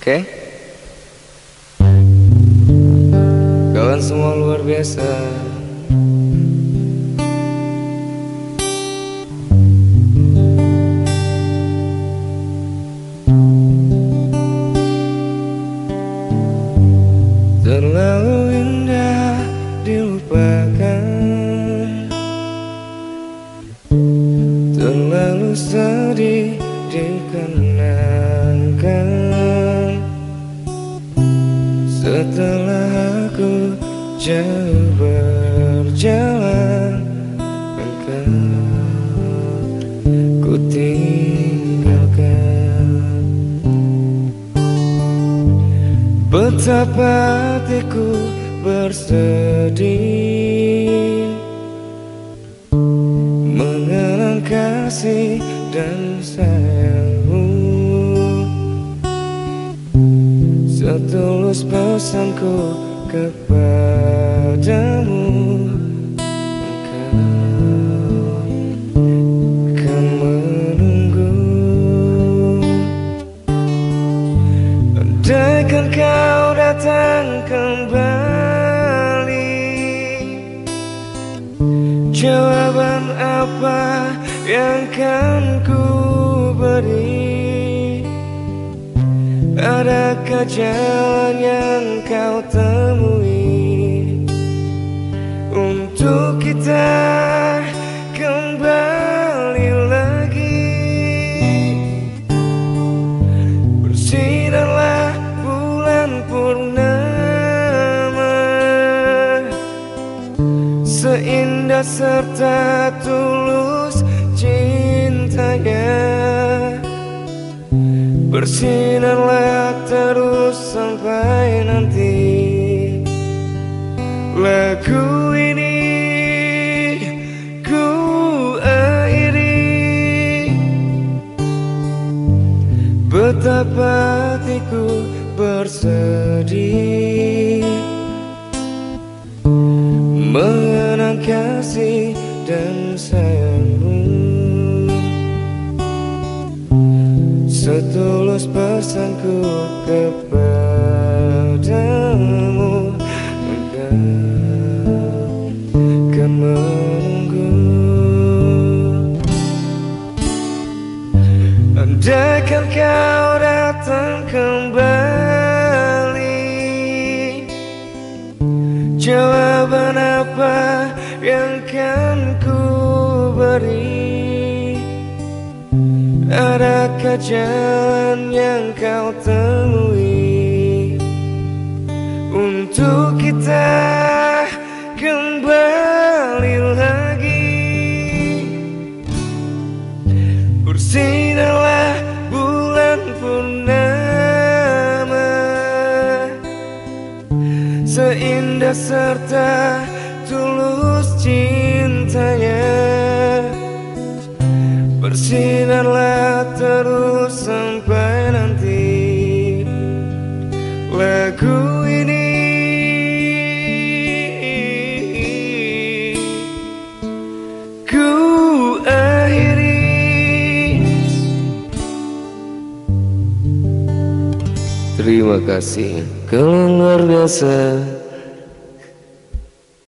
Oke? Okay? Kawan semua luar biasa. Terlalu indah dilupakan Terlalu sedih dikenangkan Setelah aku jauh berjalan Engkau ku tinggalkan. Betapa hatiku bersedih Pesanku kepadamu. Engkau akan menunggu. Andaikan kau datang kembali Jawaban apa yang kan Adakah jalan yang kau temui. Untuk kita kembali lagi. Bersinarlah bulan purnama. Seindah serta tulus cintanya. Bersinarlah terus sampai nanti. Lagu ini ku akhiri Betapa hatiku bersedih. Mengenang kasih dan sayangmu Setulus pesanku kepadamu Engkau kan menunggu Andaikan kau datang kembali Jawaban Adakah jalan yang kau temui. Untuk kita kembali lagi. Bersinarlah bulan purnama. Seindah serta tulus cintanya Terima kasih, kalian luar biasa.